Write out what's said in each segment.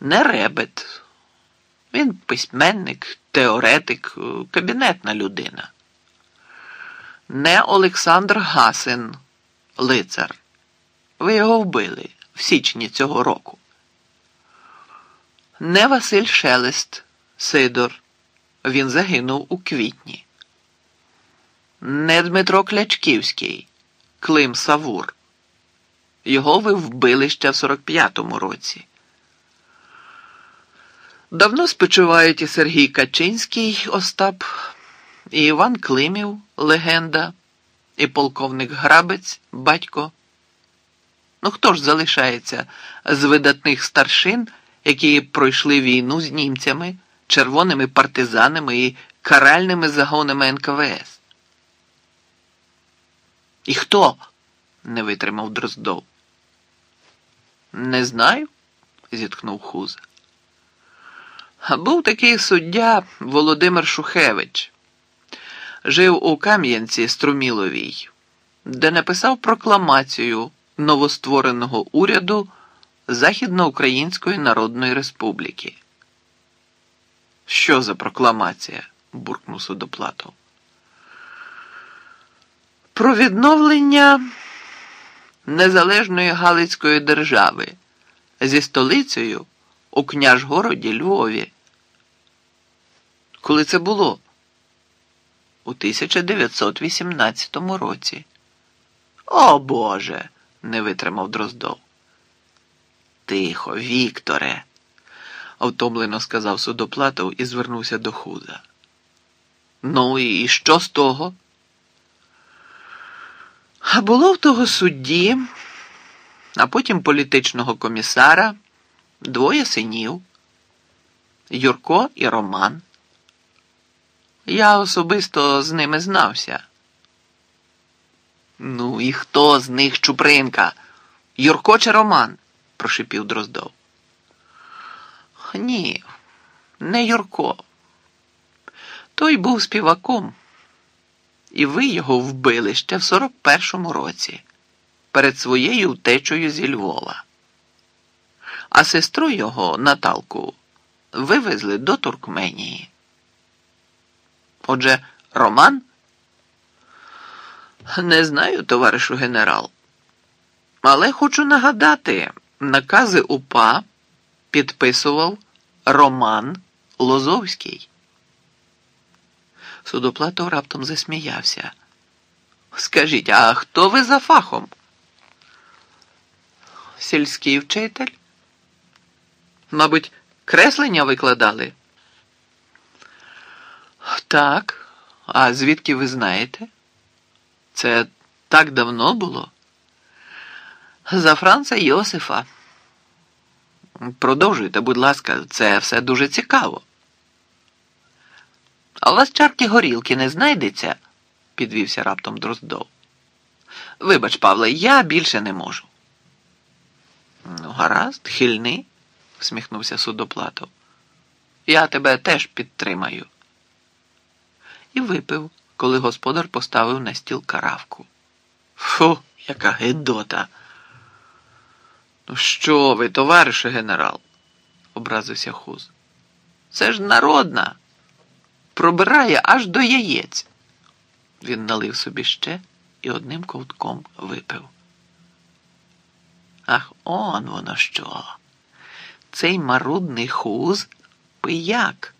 Не ребет. Він письменник, теоретик, кабінетна людина. Не Олександр Гасин, лицар. Ви його вбили в січні цього року. Не Василь Шелест, Сидор. Він загинув у квітні. Не Дмитро Клячківський, Клим Савур. Його ви вбили ще в 45-му році. Давно спочивають і Сергій Качинський Остап, і Іван Климів, легенда, і полковник Грабець, батько. Ну хто ж залишається з видатних старшин, які пройшли війну з німцями, червоними партизанами і каральними загонами НКВС? І хто? не витримав Дроздов. Не знаю, зітхнув Хуза. Був такий суддя Володимир Шухевич. Жив у Кам'янці Струміловій, де написав прокламацію новоствореного уряду Західноукраїнської Народної Республіки. Що за прокламація? буркнув судоплатов. Про відновлення незалежної Галицької держави зі столицею у княжгороді Львові. Коли це було? У 1918 році. О Боже, не витримав Дроздов. Тихо, Вікторе, втомлено сказав судоплатов і звернувся до хуза. Ну і що з того? А було в того судді, а потім політичного комісара, двоє синів Юрко і Роман. Я особисто з ними знався. Ну, і хто з них Чупринка? Юрко чи Роман? прошипів Дроздов. Ні, не Юрко. Той був співаком, і ви його вбили ще в 41-му році перед своєю втечею зі Львова. А сестру його, Наталку, вивезли до Туркменії. Отже, Роман? Не знаю, товаришу генерал. Але хочу нагадати, накази УПА підписував Роман Лозовський. Судоплатов раптом засміявся. Скажіть, а хто ви за фахом? Сільський вчитель? Мабуть, креслення викладали? Так, а звідки ви знаєте? Це так давно було? За Франца Йосифа. Продовжуйте, будь ласка, це все дуже цікаво. А у вас чарки горілки не знайдеться? підвівся раптом Дроздов. Вибач, Павле, я більше не можу. Ну, гаразд, хильний, всміхнувся судоплатов. Я тебе теж підтримаю. І випив, коли господар поставив на стіл каравку. Фу, яка гидота. Ну, що ви, товарише генерал? образився хуз. Це ж народна, пробирає аж до яєць. Він налив собі ще і одним ковтком випив. Ах, он воно що. Цей марудний хуз пияк.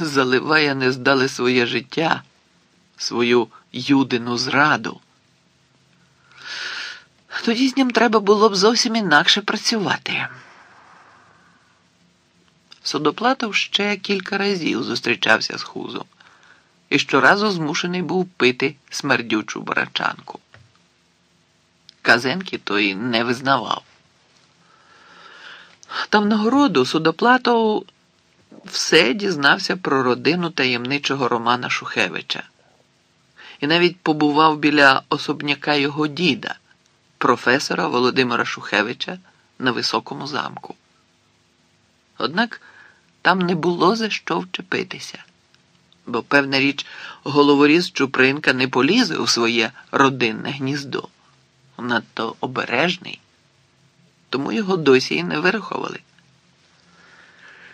Заливає не здали своє життя, свою юдину зраду. Тоді з ним треба було б зовсім інакше працювати. Судоплатов ще кілька разів зустрічався з хузом і щоразу змушений був пити смердючу барачанку. Казенки той не визнавав. Там нагороду судоплатов все дізнався про родину таємничого Романа Шухевича і навіть побував біля особняка його діда, професора Володимира Шухевича на високому замку. Однак там не було за що вчепитися, бо, певна річ, головоріз Чупринка не полізе у своє родинне гніздо, надто обережний. Тому його досі і не вирахували.